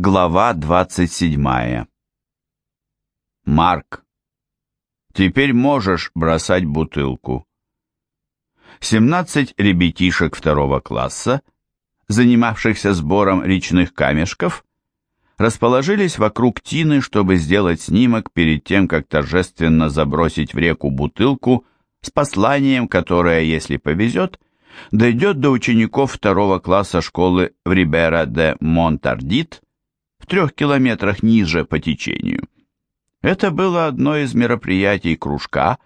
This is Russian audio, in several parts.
Глава 27 Марк, теперь можешь бросать бутылку. 17 ребятишек второго класса, занимавшихся сбором речных камешков, расположились вокруг Тины, чтобы сделать снимок перед тем, как торжественно забросить в реку бутылку с посланием, которое, если повезет, дойдет до учеников второго класса школы в Рибера де Монтардит трех километрах ниже по течению. Это было одно из мероприятий кружка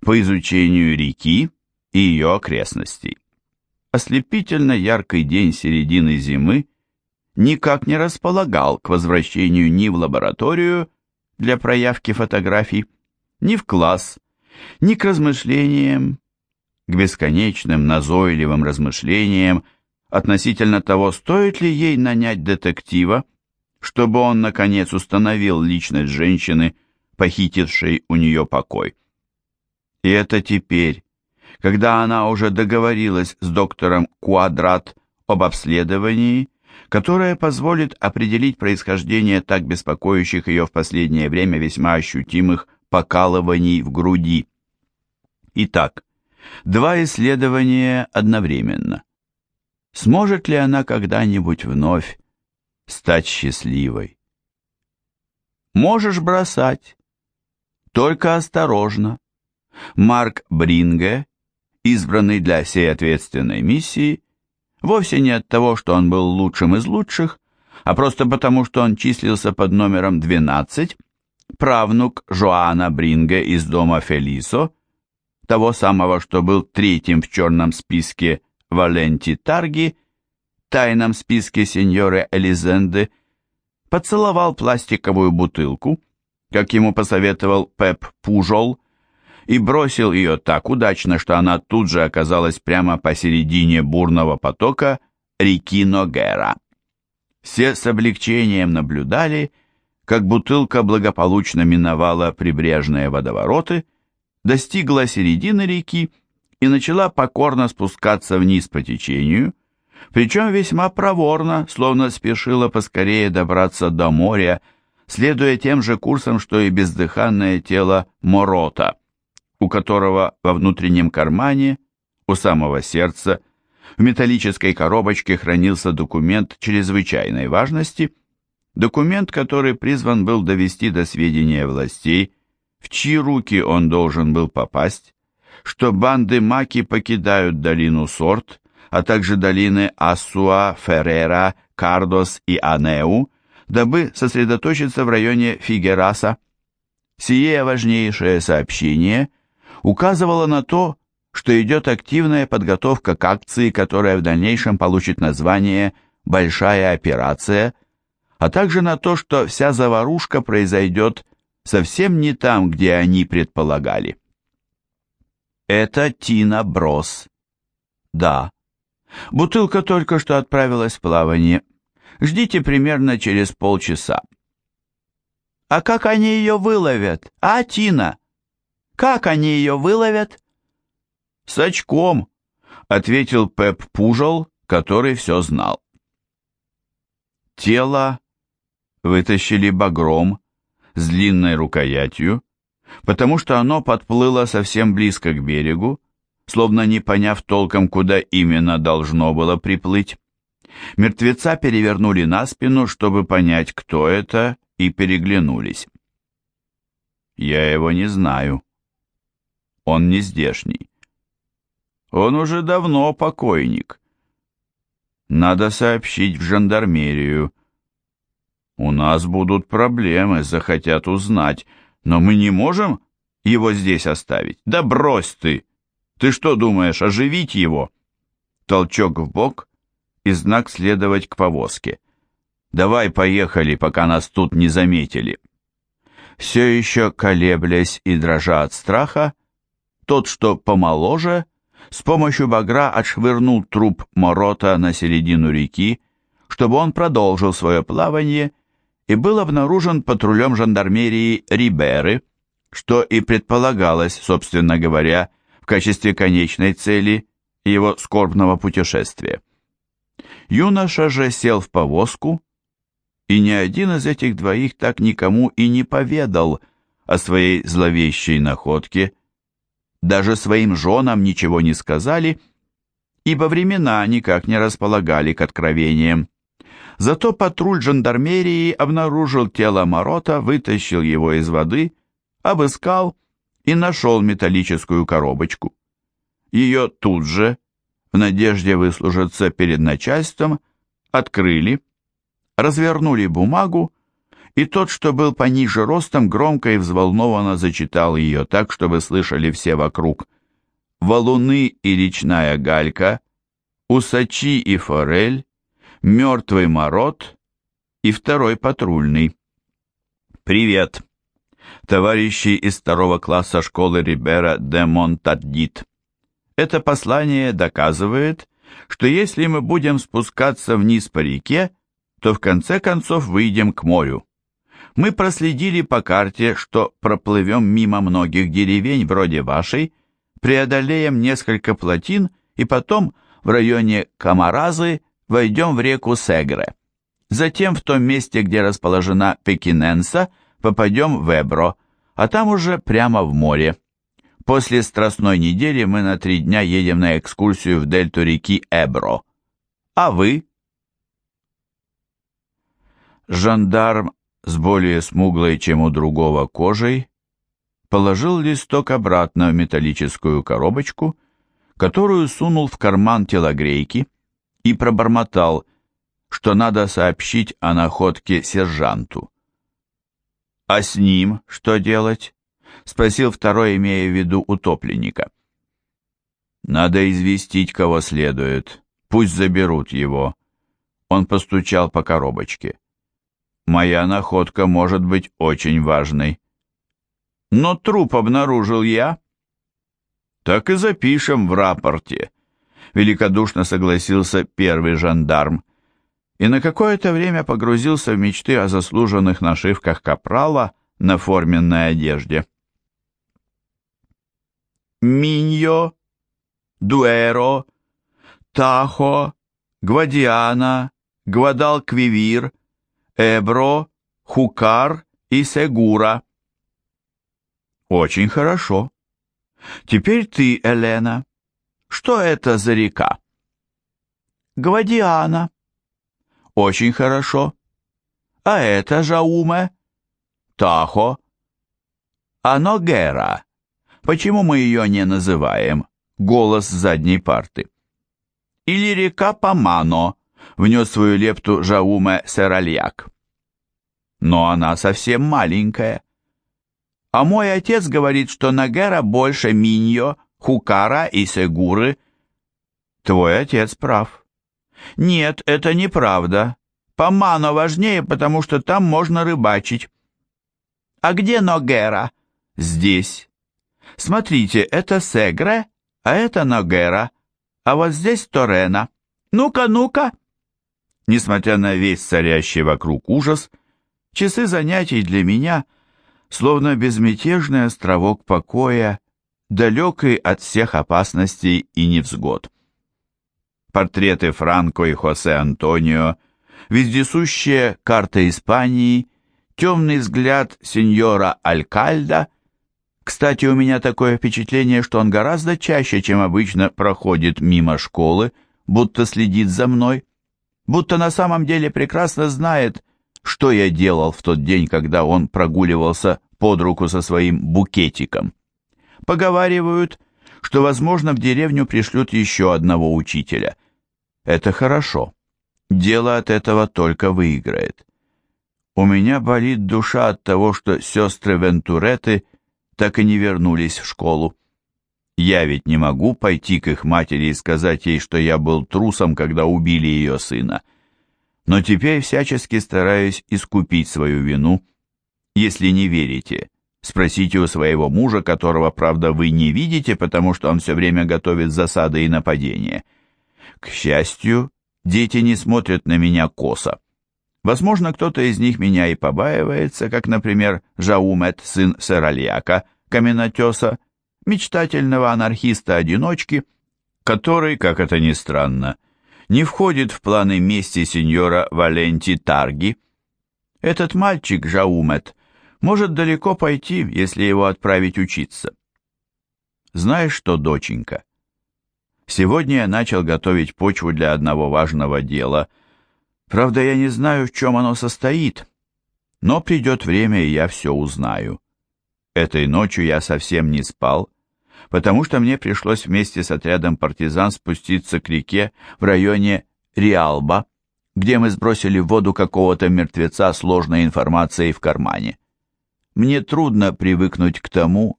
по изучению реки и ее окрестностей. Ослепительно яркий день середины зимы никак не располагал к возвращению ни в лабораторию для проявки фотографий, ни в класс, ни к размышлениям, к бесконечным назойливым размышлениям относительно того, стоит ли ей нанять детектива, чтобы он, наконец, установил личность женщины, похитившей у нее покой. И это теперь, когда она уже договорилась с доктором Квадрат об обследовании, которое позволит определить происхождение так беспокоящих ее в последнее время весьма ощутимых покалываний в груди. Итак, два исследования одновременно. Сможет ли она когда-нибудь вновь стать счастливой. Можешь бросать, только осторожно. Марк Бринге, избранный для сей ответственной миссии, вовсе не от того, что он был лучшим из лучших, а просто потому, что он числился под номером 12, правнук Жоана Бринге из дома Фелисо, того самого, что был третьим в черном списке Валенти Тарги тайном списке сеньоры Элизенды, поцеловал пластиковую бутылку, как ему посоветовал Пеп Пужол, и бросил ее так удачно, что она тут же оказалась прямо посередине бурного потока реки Ногера. Все с облегчением наблюдали, как бутылка благополучно миновала прибрежные водовороты, достигла середины реки и начала покорно спускаться вниз по течению, причем весьма проворно, словно спешила поскорее добраться до моря, следуя тем же курсом, что и бездыханное тело Морота, у которого во внутреннем кармане, у самого сердца, в металлической коробочке хранился документ чрезвычайной важности, документ, который призван был довести до сведения властей, в чьи руки он должен был попасть, что банды Маки покидают долину Сорт, а также долины Ассуа, Феррера, Кардос и Анеу, дабы сосредоточиться в районе Фигераса. Сие важнейшее сообщение указывало на то, что идет активная подготовка к акции, которая в дальнейшем получит название «Большая операция», а также на то, что вся заварушка произойдет совсем не там, где они предполагали. Это Тина Брос. Да, Бутылка только что отправилась в плавание. Ждите примерно через полчаса. А как они ее выловят, а, Тина? Как они ее выловят? С очком, ответил Пеп Пужел, который все знал. Тело вытащили багром с длинной рукоятью, потому что оно подплыло совсем близко к берегу, словно не поняв толком, куда именно должно было приплыть. Мертвеца перевернули на спину, чтобы понять, кто это, и переглянулись. «Я его не знаю. Он не здешний. Он уже давно покойник. Надо сообщить в жандармерию. У нас будут проблемы, захотят узнать, но мы не можем его здесь оставить. Да брось ты!» Ты что думаешь, оживить его? Толчок в бок и знак следовать к повозке. Давай поехали, пока нас тут не заметили. Все еще колеблясь и дрожа от страха, тот, что помоложе, с помощью багра отшвырнул труп Морота на середину реки, чтобы он продолжил свое плавание и был обнаружен патрулем жандармерии Риберы, что и предполагалось, собственно говоря, качестве конечной цели его скорбного путешествия. Юноша же сел в повозку и ни один из этих двоих так никому и не поведал о своей зловещей находке, даже своим женам ничего не сказали, ибо времена никак не располагали к откровениям. Зато патруль жандармерии обнаружил тело Морота, вытащил его из воды, обыскал и нашел металлическую коробочку. Ее тут же, в надежде выслужиться перед начальством, открыли, развернули бумагу, и тот, что был пониже ростом, громко и взволнованно зачитал ее так, чтобы слышали все вокруг. «Валуны и речная галька, усачи и форель, мертвый мород и второй патрульный». «Привет!» Товарищи из второго класса школы Рибера де Монтаддит. Это послание доказывает, что если мы будем спускаться вниз по реке, то в конце концов выйдем к морю. Мы проследили по карте, что проплывем мимо многих деревень вроде вашей, преодолеем несколько плотин и потом в районе Камаразы войдем в реку Сегре. Затем в том месте, где расположена Пекиненса, попадем в Эбро, а там уже прямо в море. После Страстной недели мы на три дня едем на экскурсию в дельту реки Эбро. А вы? Жандарм с более смуглой, чем у другого кожей, положил листок обратно в металлическую коробочку, которую сунул в карман телогрейки и пробормотал, что надо сообщить о находке сержанту. «А с ним что делать?» — спросил второй, имея в виду утопленника. «Надо известить, кого следует. Пусть заберут его». Он постучал по коробочке. «Моя находка может быть очень важной». «Но труп обнаружил я». «Так и запишем в рапорте», — великодушно согласился первый жандарм и на какое-то время погрузился в мечты о заслуженных нашивках капрала на форменной одежде. Миньо, Дуэро, Тахо, Гвадиана, Гвадалквивир, Эбро, Хукар и Сегура. Очень хорошо. Теперь ты, Елена. Что это за река? Гвадиана. Очень хорошо. А это Жауме? Тахо. А Ногера? Почему мы ее не называем? Голос задней парты. Или река Памано, внес свою лепту Жауме Серальяк. Но она совсем маленькая. А мой отец говорит, что Нагера больше Миньо, Хукара и Сегуры. Твой отец прав. Нет, это неправда. Памано важнее, потому что там можно рыбачить. А где Ногера? Здесь. Смотрите, это Сегре, а это Ногера, а вот здесь Торена. Ну-ка, ну-ка!» Несмотря на весь царящий вокруг ужас, часы занятий для меня словно безмятежный островок покоя, далекий от всех опасностей и невзгод. Портреты Франко и Хосе Антонио, вездесущая карта Испании, темный взгляд сеньора Алькальда — кстати, у меня такое впечатление, что он гораздо чаще, чем обычно, проходит мимо школы, будто следит за мной, будто на самом деле прекрасно знает, что я делал в тот день, когда он прогуливался под руку со своим букетиком. Поговаривают, что, возможно, в деревню пришлют еще одного учителя. Это хорошо. Дело от этого только выиграет. У меня болит душа от того, что сестры Вентуреты так и не вернулись в школу. Я ведь не могу пойти к их матери и сказать ей, что я был трусом, когда убили ее сына. Но теперь всячески стараюсь искупить свою вину. Если не верите, спросите у своего мужа, которого, правда, вы не видите, потому что он все время готовит засады и нападения. К счастью, дети не смотрят на меня косо. Возможно, кто-то из них меня и побаивается, как, например, Жаумет, сын Серальяка, каменотеса, мечтательного анархиста-одиночки, который, как это ни странно, не входит в планы мести сеньора Валенти Тарги. Этот мальчик, Жаумет, может далеко пойти, если его отправить учиться. Знаешь что, доченька? Сегодня я начал готовить почву для одного важного дела. Правда, я не знаю, в чем оно состоит, но придет время, и я все узнаю. Этой ночью я совсем не спал, потому что мне пришлось вместе с отрядом партизан спуститься к реке в районе Риалба, где мы сбросили в воду какого-то мертвеца сложной информацией в кармане. Мне трудно привыкнуть к тому,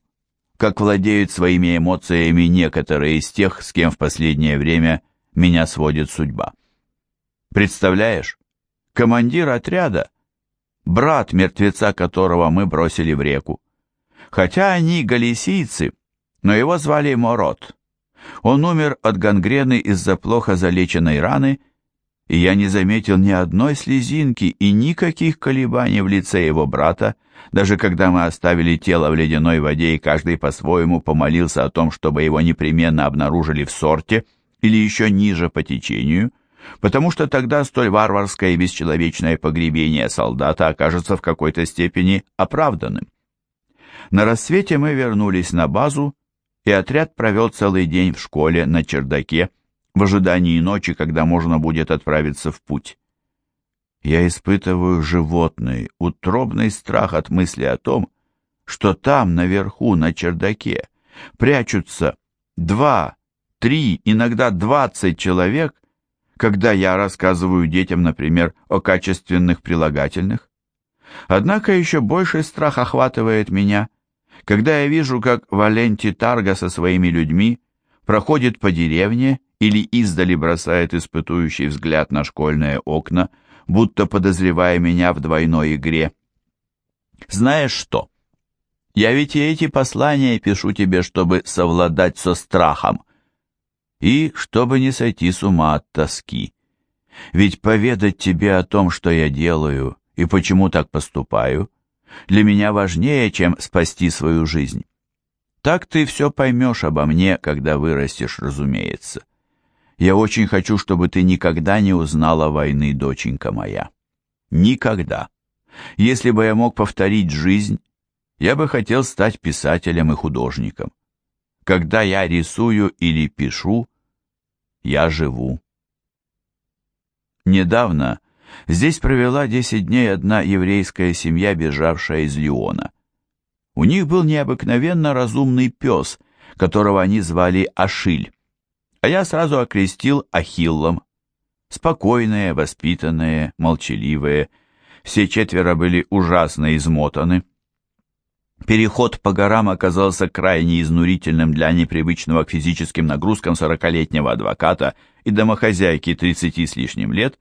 как владеют своими эмоциями некоторые из тех, с кем в последнее время меня сводит судьба. Представляешь, командир отряда – брат мертвеца, которого мы бросили в реку. Хотя они галисийцы, но его звали Морот. Он умер от гангрены из-за плохо залеченной раны – и я не заметил ни одной слезинки и никаких колебаний в лице его брата, даже когда мы оставили тело в ледяной воде и каждый по-своему помолился о том, чтобы его непременно обнаружили в сорте или еще ниже по течению, потому что тогда столь варварское и бесчеловечное погребение солдата окажется в какой-то степени оправданным. На рассвете мы вернулись на базу, и отряд провел целый день в школе на чердаке, в ожидании ночи, когда можно будет отправиться в путь. Я испытываю животный, утробный страх от мысли о том, что там, наверху, на чердаке, прячутся два, три, иногда двадцать человек, когда я рассказываю детям, например, о качественных прилагательных. Однако еще больший страх охватывает меня, когда я вижу, как Валенти Тарга со своими людьми проходит по деревне или издали бросает испытующий взгляд на школьные окна, будто подозревая меня в двойной игре. Знаешь что? Я ведь и эти послания пишу тебе, чтобы совладать со страхом. И чтобы не сойти с ума от тоски. Ведь поведать тебе о том, что я делаю и почему так поступаю, для меня важнее, чем спасти свою жизнь. Так ты все поймешь обо мне, когда вырастешь, разумеется. Я очень хочу, чтобы ты никогда не узнала войны, доченька моя. Никогда. Если бы я мог повторить жизнь, я бы хотел стать писателем и художником. Когда я рисую или пишу, я живу. Недавно здесь провела 10 дней одна еврейская семья, бежавшая из Лиона. У них был необыкновенно разумный пес, которого они звали Ашиль а я сразу окрестил Ахиллом. Спокойные, воспитанные, молчаливые, все четверо были ужасно измотаны. Переход по горам оказался крайне изнурительным для непривычного к физическим нагрузкам сорокалетнего адвоката и домохозяйки тридцати с лишним лет,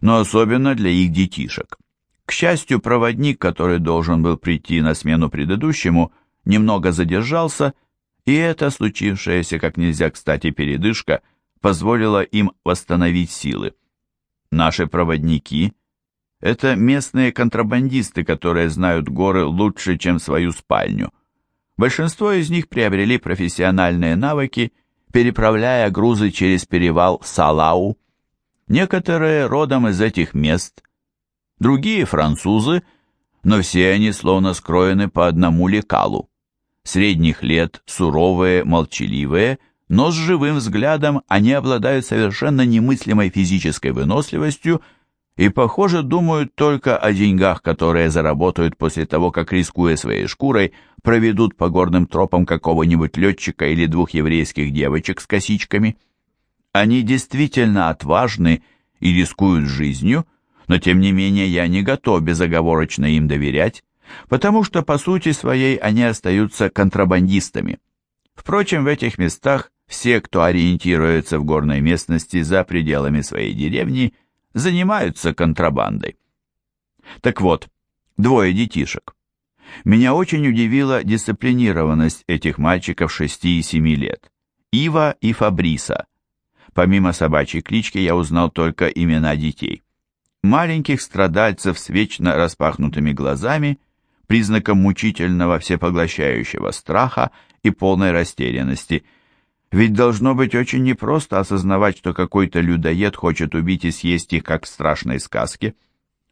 но особенно для их детишек. К счастью, проводник, который должен был прийти на смену предыдущему, немного задержался и эта случившаяся как нельзя кстати передышка позволила им восстановить силы. Наши проводники – это местные контрабандисты, которые знают горы лучше, чем свою спальню. Большинство из них приобрели профессиональные навыки, переправляя грузы через перевал Салау. Некоторые родом из этих мест, другие – французы, но все они словно скроены по одному лекалу средних лет, суровые, молчаливые, но с живым взглядом они обладают совершенно немыслимой физической выносливостью и, похоже, думают только о деньгах, которые заработают после того, как, рискуя своей шкурой, проведут по горным тропам какого-нибудь летчика или двух еврейских девочек с косичками. Они действительно отважны и рискуют жизнью, но тем не менее я не готов безоговорочно им доверять, потому что по сути своей они остаются контрабандистами. Впрочем, в этих местах все, кто ориентируется в горной местности за пределами своей деревни, занимаются контрабандой. Так вот, двое детишек. Меня очень удивила дисциплинированность этих мальчиков 6 и 7 лет. Ива и Фабриса. Помимо собачьей клички я узнал только имена детей. Маленьких страдальцев с вечно распахнутыми глазами – признаком мучительного всепоглощающего страха и полной растерянности. Ведь должно быть очень непросто осознавать, что какой-то людоед хочет убить и съесть их, как в страшной сказке.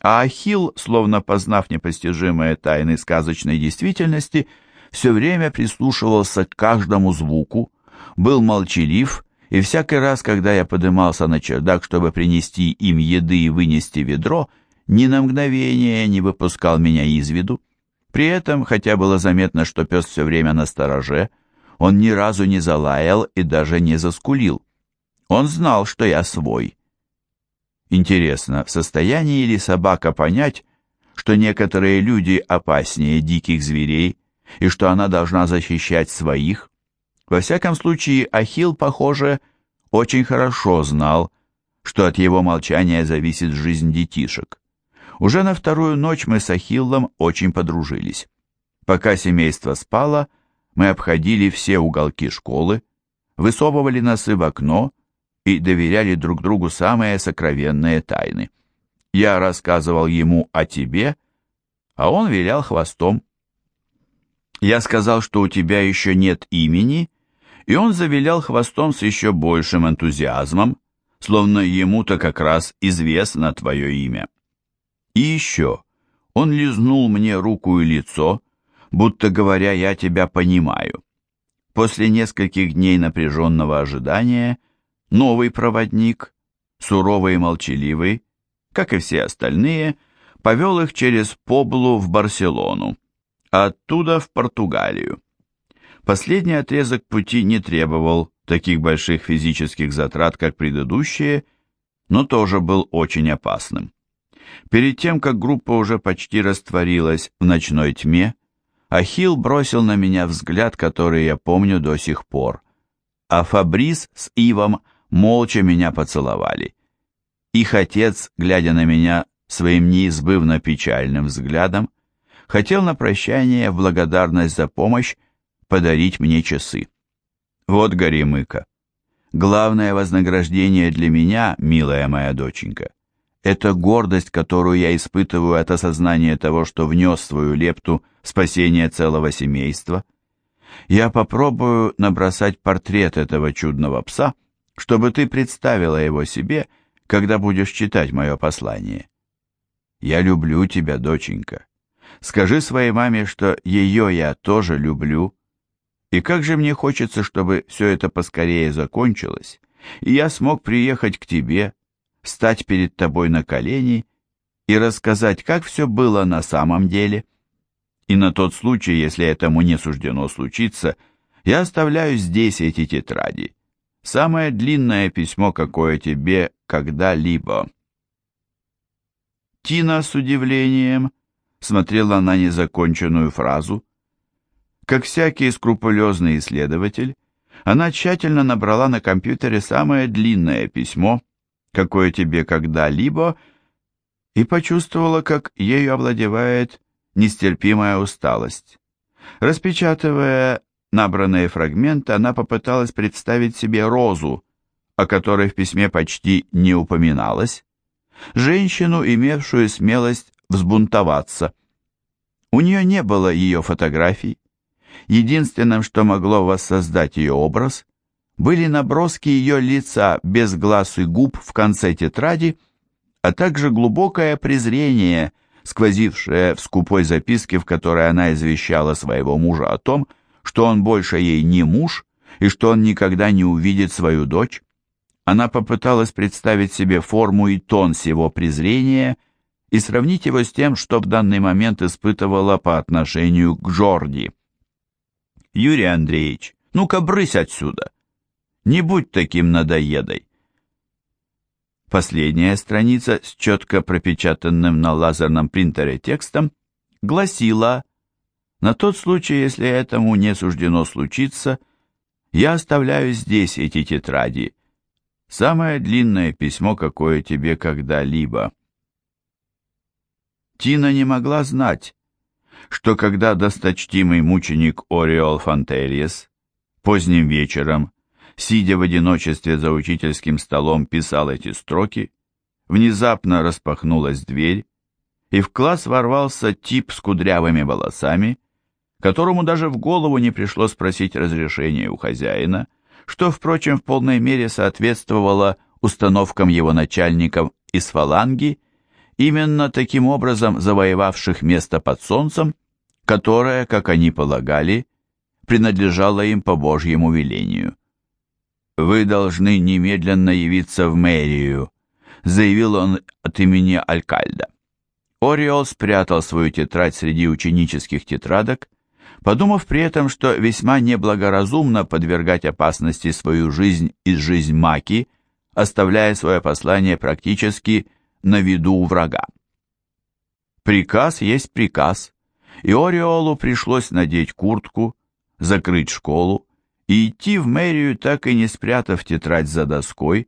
А Ахилл, словно познав непостижимые тайны сказочной действительности, все время прислушивался к каждому звуку, был молчалив, и всякий раз, когда я подымался на чердак, чтобы принести им еды и вынести ведро, ни на мгновение не выпускал меня из виду. При этом, хотя было заметно, что пес все время на стороже, он ни разу не залаял и даже не заскулил. Он знал, что я свой. Интересно, в состоянии ли собака понять, что некоторые люди опаснее диких зверей, и что она должна защищать своих? Во всяком случае, Ахилл, похоже, очень хорошо знал, что от его молчания зависит жизнь детишек. Уже на вторую ночь мы с Ахиллом очень подружились. Пока семейство спало, мы обходили все уголки школы, высовывали носы в окно и доверяли друг другу самые сокровенные тайны. Я рассказывал ему о тебе, а он вилял хвостом. Я сказал, что у тебя еще нет имени, и он завилял хвостом с еще большим энтузиазмом, словно ему-то как раз известно твое имя. И еще, он лизнул мне руку и лицо, будто говоря, я тебя понимаю. После нескольких дней напряженного ожидания новый проводник, суровый и молчаливый, как и все остальные, повел их через Поблу в Барселону, а оттуда в Португалию. Последний отрезок пути не требовал таких больших физических затрат, как предыдущие, но тоже был очень опасным. Перед тем, как группа уже почти растворилась в ночной тьме, Ахилл бросил на меня взгляд, который я помню до сих пор, а Фабрис с Ивом молча меня поцеловали. Их отец, глядя на меня своим неизбывно печальным взглядом, хотел на прощание в благодарность за помощь подарить мне часы. Вот горемыка. Главное вознаграждение для меня, милая моя доченька, это гордость, которую я испытываю от осознания того, что внес свою лепту в спасение целого семейства. Я попробую набросать портрет этого чудного пса, чтобы ты представила его себе, когда будешь читать мое послание. Я люблю тебя, доченька. Скажи своей маме, что ее я тоже люблю. И как же мне хочется, чтобы все это поскорее закончилось, и я смог приехать к тебе, встать перед тобой на колени и рассказать, как все было на самом деле. И на тот случай, если этому не суждено случиться, я оставляю здесь эти тетради. Самое длинное письмо, какое тебе когда-либо. Тина с удивлением смотрела на незаконченную фразу. Как всякий скрупулезный исследователь, она тщательно набрала на компьютере самое длинное письмо, какое тебе когда-либо, и почувствовала, как ею овладевает нестерпимая усталость. Распечатывая набранные фрагменты, она попыталась представить себе розу, о которой в письме почти не упоминалось, женщину, имевшую смелость взбунтоваться. У нее не было ее фотографий. Единственным, что могло воссоздать ее образ, были наброски ее лица без глаз и губ в конце тетради, а также глубокое презрение, сквозившее в скупой записке, в которой она извещала своего мужа о том, что он больше ей не муж и что он никогда не увидит свою дочь. Она попыталась представить себе форму и тон сего презрения и сравнить его с тем, что в данный момент испытывала по отношению к Джорди. «Юрий Андреевич, ну-ка брысь отсюда!» Не будь таким надоедой. Последняя страница с четко пропечатанным на лазерном принтере текстом гласила «На тот случай, если этому не суждено случиться, я оставляю здесь эти тетради. Самое длинное письмо, какое тебе когда-либо». Тина не могла знать, что когда досточтимый мученик Ориол Фонтельес поздним вечером сидя в одиночестве за учительским столом, писал эти строки, внезапно распахнулась дверь, и в класс ворвался тип с кудрявыми волосами, которому даже в голову не пришло спросить разрешения у хозяина, что, впрочем, в полной мере соответствовало установкам его начальников из фаланги, именно таким образом завоевавших место под солнцем, которое, как они полагали, принадлежало им по Божьему велению. «Вы должны немедленно явиться в мэрию», — заявил он от имени Алькальда. Ориол спрятал свою тетрадь среди ученических тетрадок, подумав при этом, что весьма неблагоразумно подвергать опасности свою жизнь и жизнь Маки, оставляя свое послание практически на виду у врага. Приказ есть приказ, и Ориолу пришлось надеть куртку, закрыть школу и идти в мэрию, так и не спрятав тетрадь за доской,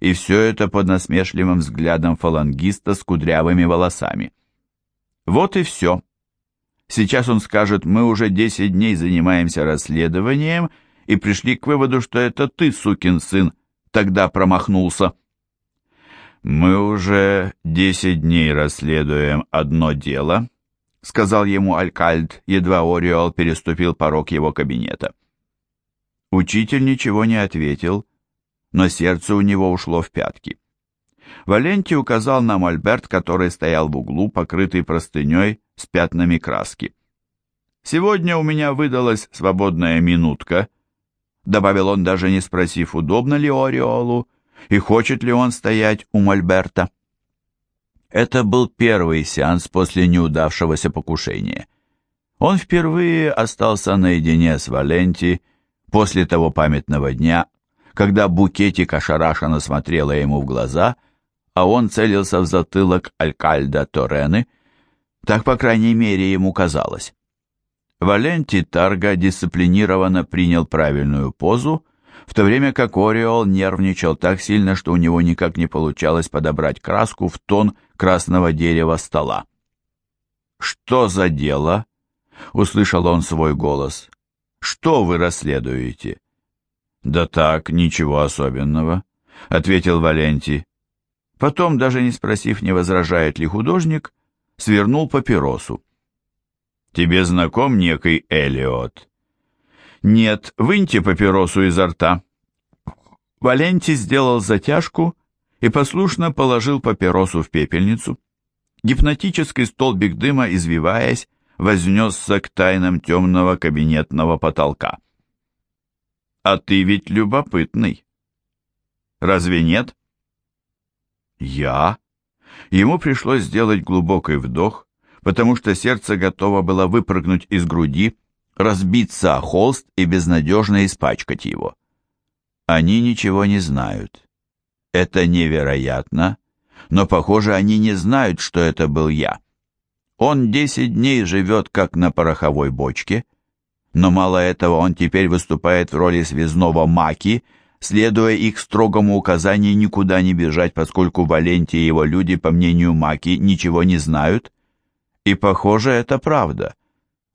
и все это под насмешливым взглядом фалангиста с кудрявыми волосами. Вот и все. Сейчас он скажет, мы уже 10 дней занимаемся расследованием и пришли к выводу, что это ты, сукин сын, тогда промахнулся. «Мы уже десять дней расследуем одно дело», — сказал ему Алькальд, едва Ориол переступил порог его кабинета. Учитель ничего не ответил, но сердце у него ушло в пятки. Валентий указал на мольберт, который стоял в углу, покрытый простыней с пятнами краски. «Сегодня у меня выдалась свободная минутка», — добавил он, даже не спросив, удобно ли Ореолу и хочет ли он стоять у мольберта. Это был первый сеанс после неудавшегося покушения. Он впервые остался наедине с Валенти после того памятного дня, когда букетик ошарашенно смотрела ему в глаза, а он целился в затылок Алькальда Торены, так, по крайней мере, ему казалось. Валенти Тарга дисциплинированно принял правильную позу, в то время как Ориол нервничал так сильно, что у него никак не получалось подобрать краску в тон красного дерева стола. «Что за дело?» — услышал он свой голос. «Что вы расследуете?» «Да так, ничего особенного», — ответил Валентий. Потом, даже не спросив, не возражает ли художник, свернул папиросу. «Тебе знаком некий Элиот?» «Нет, выньте папиросу изо рта». Валентий сделал затяжку и послушно положил папиросу в пепельницу. Гипнотический столбик дыма, извиваясь, вознесся к тайнам темного кабинетного потолка. А ты ведь любопытный. Разве нет? Я? Ему пришлось сделать глубокий вдох, потому что сердце готово было выпрыгнуть из груди, разбиться о холст и безнадежно испачкать его. Они ничего не знают. Это невероятно, но, похоже, они не знают, что это был я. Он десять дней живет, как на пороховой бочке, но мало этого, он теперь выступает в роли связного маки, следуя их строгому указанию никуда не бежать, поскольку Валентий и его люди, по мнению маки, ничего не знают. И, похоже, это правда.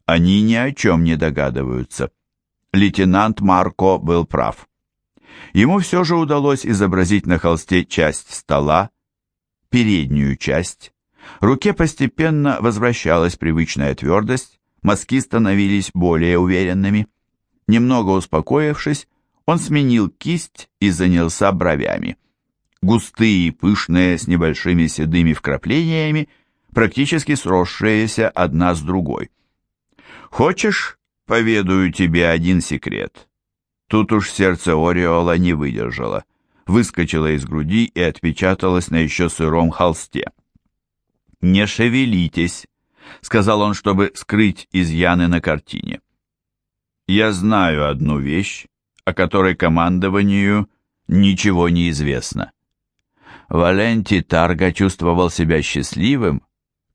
Они ни о чем не догадываются. Лейтенант Марко был прав. Ему все же удалось изобразить на холсте часть стола, переднюю часть. Руке постепенно возвращалась привычная твердость, мазки становились более уверенными. Немного успокоившись, он сменил кисть и занялся бровями. Густые пышные, с небольшими седыми вкраплениями, практически сросшиеся одна с другой. «Хочешь, поведаю тебе один секрет?» Тут уж сердце Ореола не выдержало, выскочило из груди и отпечаталось на еще сыром холсте. «Не шевелитесь», — сказал он, чтобы скрыть изъяны на картине. «Я знаю одну вещь, о которой командованию ничего не известно». Валенти Тарга чувствовал себя счастливым,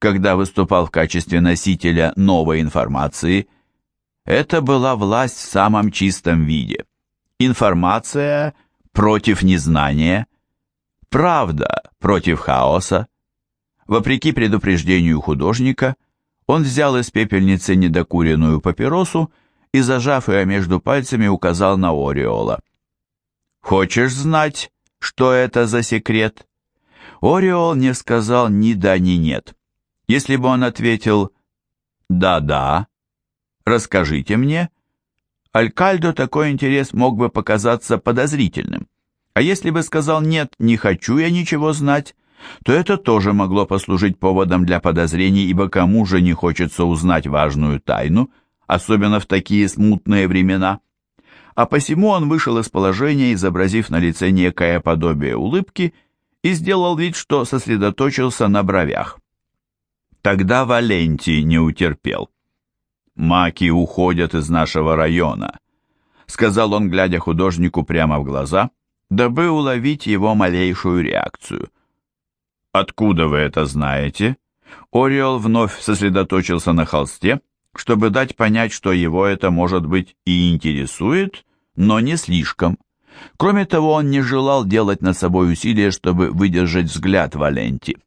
когда выступал в качестве носителя новой информации. Это была власть в самом чистом виде. Информация против незнания, правда против хаоса, Вопреки предупреждению художника, он взял из пепельницы недокуренную папиросу и, зажав ее между пальцами, указал на Ореола. «Хочешь знать, что это за секрет?» Ореол не сказал ни да, ни нет. Если бы он ответил «да-да», «расскажите мне», Алькальдо такой интерес мог бы показаться подозрительным. А если бы сказал «нет, не хочу я ничего знать», то это тоже могло послужить поводом для подозрений, ибо кому же не хочется узнать важную тайну, особенно в такие смутные времена. А посему он вышел из положения, изобразив на лице некое подобие улыбки, и сделал вид, что сосредоточился на бровях. Тогда Валентий не утерпел. «Маки уходят из нашего района», — сказал он, глядя художнику прямо в глаза, дабы уловить его малейшую реакцию — «Откуда вы это знаете?» Ориол вновь сосредоточился на холсте, чтобы дать понять, что его это, может быть, и интересует, но не слишком. Кроме того, он не желал делать над собой усилия, чтобы выдержать взгляд Валенти.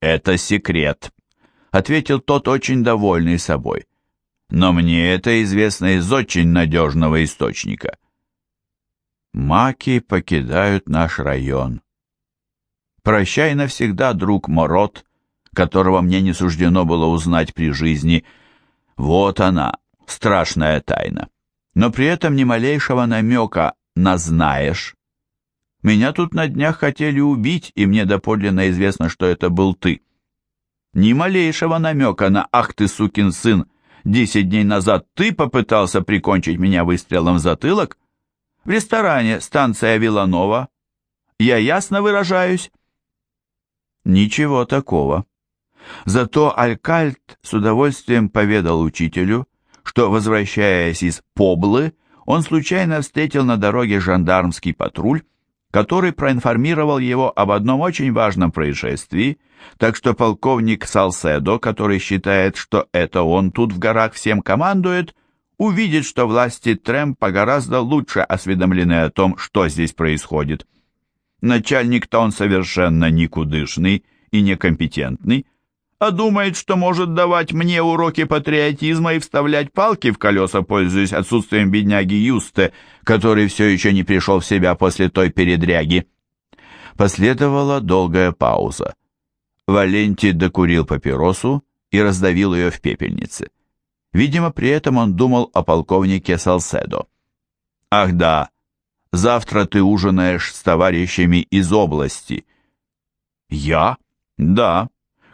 «Это секрет», — ответил тот, очень довольный собой. «Но мне это известно из очень надежного источника». «Маки покидают наш район», Прощай навсегда, друг Морот, которого мне не суждено было узнать при жизни. Вот она, страшная тайна. Но при этом ни малейшего намека на «знаешь». Меня тут на днях хотели убить, и мне доподлинно известно, что это был ты. Ни малейшего намека на «ах ты, сукин сын», десять дней назад ты попытался прикончить меня выстрелом в затылок? В ресторане станция Виланова. Я ясно выражаюсь? Ничего такого. Зато Алькальт с удовольствием поведал учителю, что, возвращаясь из Поблы, он случайно встретил на дороге жандармский патруль, который проинформировал его об одном очень важном происшествии, так что полковник Салседо, который считает, что это он тут в горах всем командует, увидит, что власти Трэмпа гораздо лучше осведомлены о том, что здесь происходит. Начальник-то он совершенно никудышный и некомпетентный, а думает, что может давать мне уроки патриотизма и вставлять палки в колеса, пользуясь отсутствием бедняги Юсте, который все еще не пришел в себя после той передряги. Последовала долгая пауза. Валентий докурил папиросу и раздавил ее в пепельнице. Видимо, при этом он думал о полковнике Салседо. «Ах да, Завтра ты ужинаешь с товарищами из области». «Я?» «Да.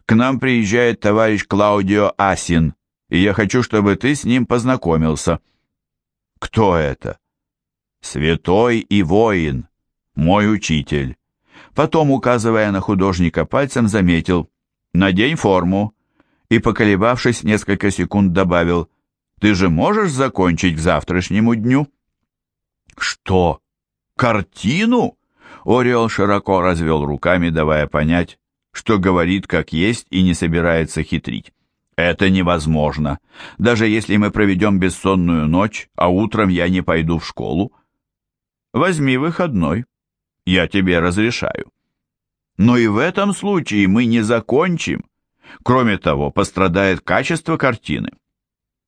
К нам приезжает товарищ Клаудио Асин, и я хочу, чтобы ты с ним познакомился». «Кто это?» «Святой и воин, мой учитель». Потом, указывая на художника пальцем, заметил «Надень форму» и, поколебавшись несколько секунд, добавил «Ты же можешь закончить к завтрашнему дню?» «Что?» Картину? Ориол широко развел руками, давая понять, что говорит как есть и не собирается хитрить. Это невозможно. Даже если мы проведем бессонную ночь, а утром я не пойду в школу. Возьми выходной. Я тебе разрешаю. Но и в этом случае мы не закончим. Кроме того, пострадает качество картины.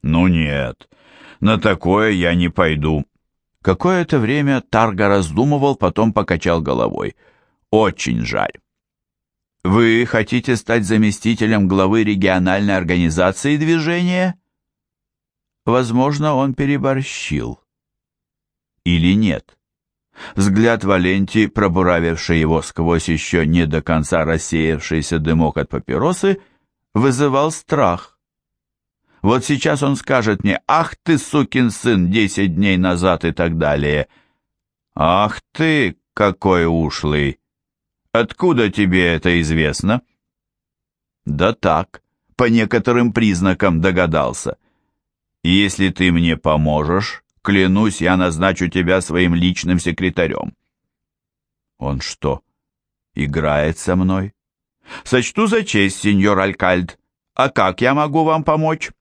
Ну нет, на такое я не пойду. Какое-то время Тарга раздумывал, потом покачал головой. «Очень жаль». «Вы хотите стать заместителем главы региональной организации движения?» Возможно, он переборщил. Или нет? Взгляд Валенти, пробуравивший его сквозь еще не до конца рассеявшийся дымок от папиросы, вызывал страх. Вот сейчас он скажет мне «Ах ты, сукин сын, десять дней назад» и так далее. «Ах ты, какой ушлый! Откуда тебе это известно?» «Да так, по некоторым признакам догадался. Если ты мне поможешь, клянусь, я назначу тебя своим личным секретарем». «Он что, играет со мной?» «Сочту за честь, сеньор Алькальд. А как я могу вам помочь?»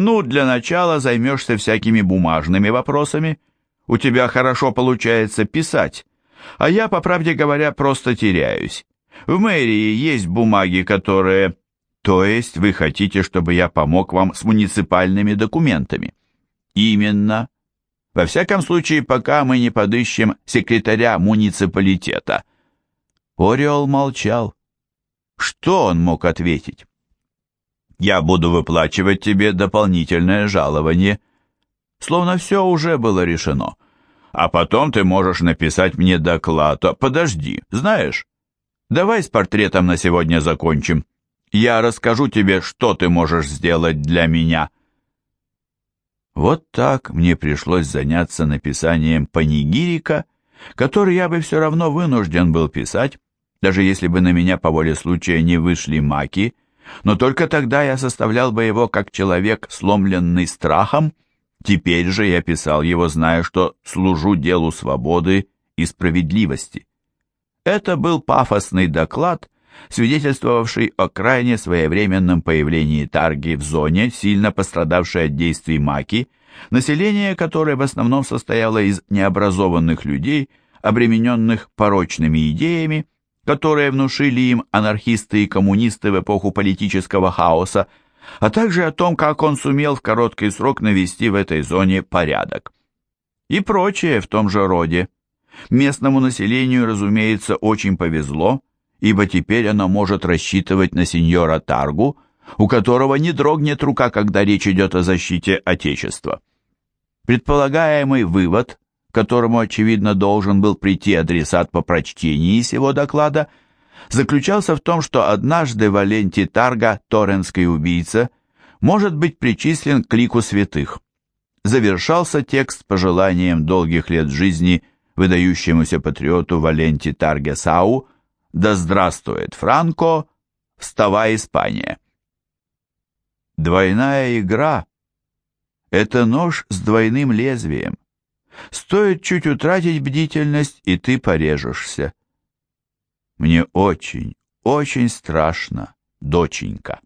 Ну, для начала займешься всякими бумажными вопросами. У тебя хорошо получается писать. А я, по правде говоря, просто теряюсь. В мэрии есть бумаги, которые... То есть вы хотите, чтобы я помог вам с муниципальными документами? Именно. Во всяком случае, пока мы не подыщем секретаря муниципалитета. Ореол молчал. Что он мог ответить? Я буду выплачивать тебе дополнительное жалование. Словно все уже было решено. А потом ты можешь написать мне доклад. Подожди, знаешь, Давай с портретом на сегодня закончим. Я расскажу тебе, что ты можешь сделать для меня». Вот так мне пришлось заняться написанием панигирика, который я бы все равно вынужден был писать, даже если бы на меня по воле случая не вышли маки, но только тогда я составлял бы его как человек, сломленный страхом, теперь же я писал его, зная, что служу делу свободы и справедливости. Это был пафосный доклад, свидетельствовавший о крайне своевременном появлении тарги в зоне, сильно пострадавшей от действий маки, население которой в основном состояло из необразованных людей, обремененных порочными идеями, которые внушили им анархисты и коммунисты в эпоху политического хаоса, а также о том, как он сумел в короткий срок навести в этой зоне порядок. И прочее в том же роде. Местному населению, разумеется, очень повезло, ибо теперь оно может рассчитывать на сеньора Таргу, у которого не дрогнет рука, когда речь идет о защите Отечества. Предполагаемый вывод, которому, очевидно, должен был прийти адресат по прочтении сего доклада, заключался в том, что однажды Валенти Тарга, торренский убийца, может быть причислен к лику святых. Завершался текст пожеланием долгих лет жизни выдающемуся патриоту Валенти Тарге Сау «Да здравствует Франко! Вставай, Испания!» Двойная игра — это нож с двойным лезвием. Стоит чуть утратить бдительность, и ты порежешься. Мне очень, очень страшно, доченька.